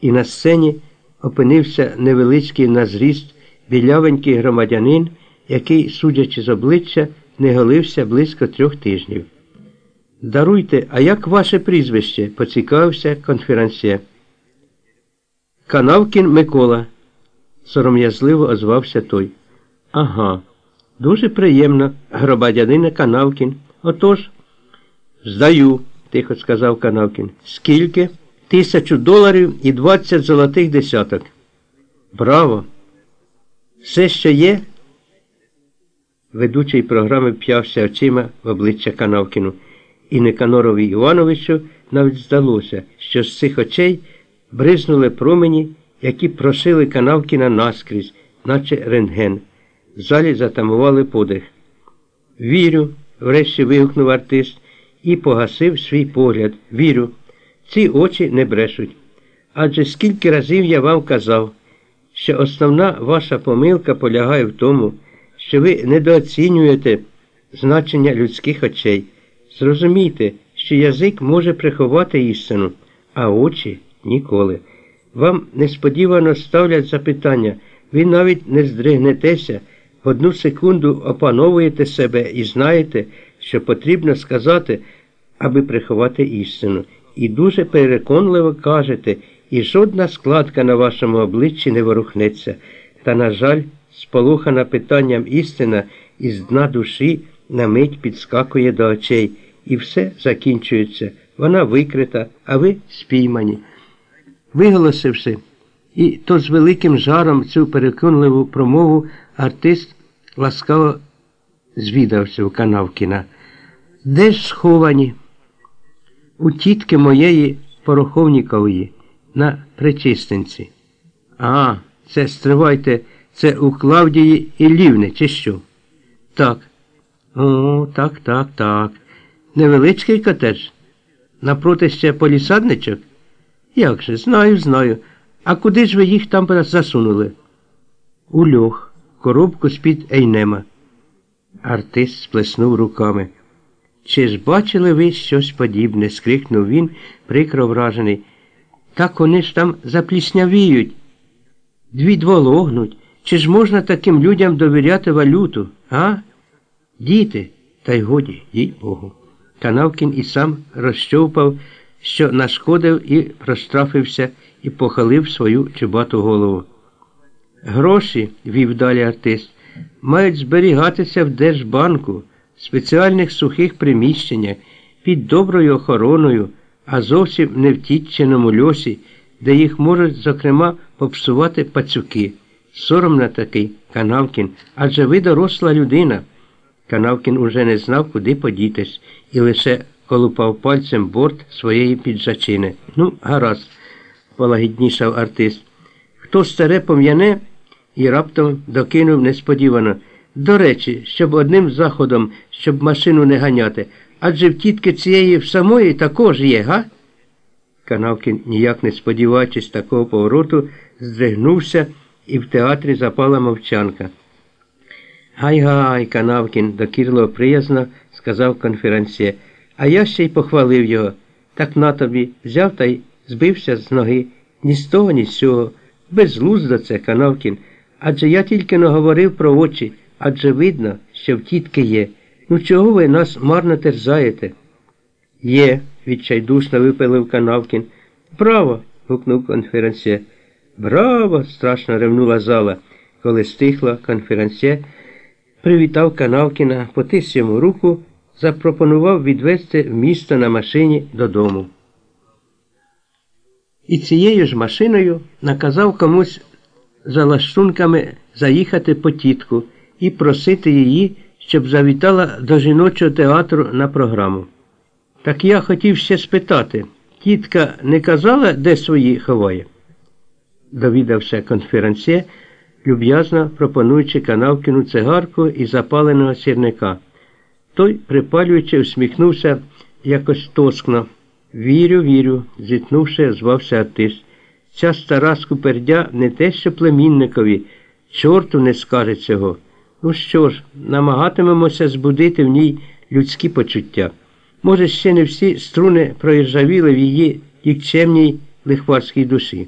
і на сцені опинився невеличкий на зріст білявенький громадянин, який, судячи з обличчя, не голився близько трьох тижнів. Даруйте, а як ваше прізвище? поцікавився конферансьє. Канавкін Микола, сором'язливо озвався той. Ага, дуже приємно, громадянина Канавкін. Отож, здаю, тихо сказав Канавкін. Скільки? Тисячу доларів і двадцять золотих десяток. Браво! Все, що є? Ведучий програми п'явся очима в обличчя Канавкіну, і Никанорові Івановичу навіть здалося, що з цих очей бризнули промені, які прошили Канавкіна наскрізь, наче рентген. В залі затамували подих. Вірю, врешті вигукнув артист і погасив свій погляд. Вірю, ці очі не брешуть. Адже скільки разів я вам казав, що основна ваша помилка полягає в тому, що ви недооцінюєте значення людських очей. Зрозумійте, що язик може приховати істину, а очі ніколи. Вам несподівано ставлять запитання, ви навіть не здригнетеся, в одну секунду опановуєте себе і знаєте, що потрібно сказати, аби приховати істину. І дуже переконливо кажете, і жодна складка на вашому обличчі не ворухнеться. Та, на жаль, сполохана питанням істина із дна душі на мить підскакує до очей, і все закінчується. Вона викрита, а ви спіймані. Виголосивши, і то з великим жаром цю переконливу промову артист ласкаво звідався у Канавкіна. Де ж сховані? У тітки моєї пороховнікової на Пречистенці. А, це стривайте, це у Клавдії Іллівни, чи що? Так. О, так, так, так. Невеличкий котеж? Напроти ще полісадничок? Як же, знаю, знаю. А куди ж ви їх там засунули? У льох, коробку з-під Ейнема. Артист сплеснув руками. Чи ж бачили ви щось подібне? скрикнув він, прикро вражений. Так вони ж там запліснявіють, дві двологнуть. Чи ж можна таким людям довіряти валюту, а? Діти, та й годі, їй Богу. Канавкін і сам розщовпав, що нашкодив і прострафився, і похалив свою чубату голову. Гроші, вів далі артист, мають зберігатися в Держбанку, спеціальних сухих приміщеннях, під доброю охороною, а зовсім не в тітченому льосі, де їх можуть, зокрема, попсувати пацюки. Соромно такий, Канавкін, адже ви доросла людина. Канавкін уже не знав, куди подітись, і лише колупав пальцем борт своєї піджачини. Ну, гаразд, полагіднішав артист. Хто старе пом'яне і раптом докинув несподівано. До речі, щоб одним заходом, щоб машину не ганяти, адже в тітки цієї в самої також є, га? Канавкін, ніяк не сподіваючись такого повороту, здригнувся і в театрі запала мовчанка. Гай-гай, Канавкін, докірливо приязно сказав конференціє, а я ще й похвалив його. Так на тобі взяв та й збився з ноги. Ні з того, ні з цього. Безглуздо це, Канавкін. Адже я тільки не говорив про очі, адже видно, що в тітки є. Ну чого ви нас марно терзаєте? Є, відчайдушно випилив Канавкін. Браво! гукнув конференціє. Браво! страшно ревнула зала, коли стихла конференціє. Привітав Канавкіна, потис йому руку, запропонував відвезти в місто на машині додому. І цією ж машиною наказав комусь за лаштунками заїхати по тітку і просити її, щоб завітала до жіночого театру на програму. Так я хотів ще спитати, тітка не казала, де свої ховає? Довідався конференціє, люб'язно пропонуючи канавкину цигарку і запаленого сірника. Той, припалюючи, усміхнувся якось тоскно. Вірю, вірю, зітнувши, звався артист. Ця стара скупердя не те, що племінникові, чорту не скаже цього. Ну що ж, намагатимемося збудити в ній людські почуття. Може, ще не всі струни проіржавіли в її нікчемній лихварській душі.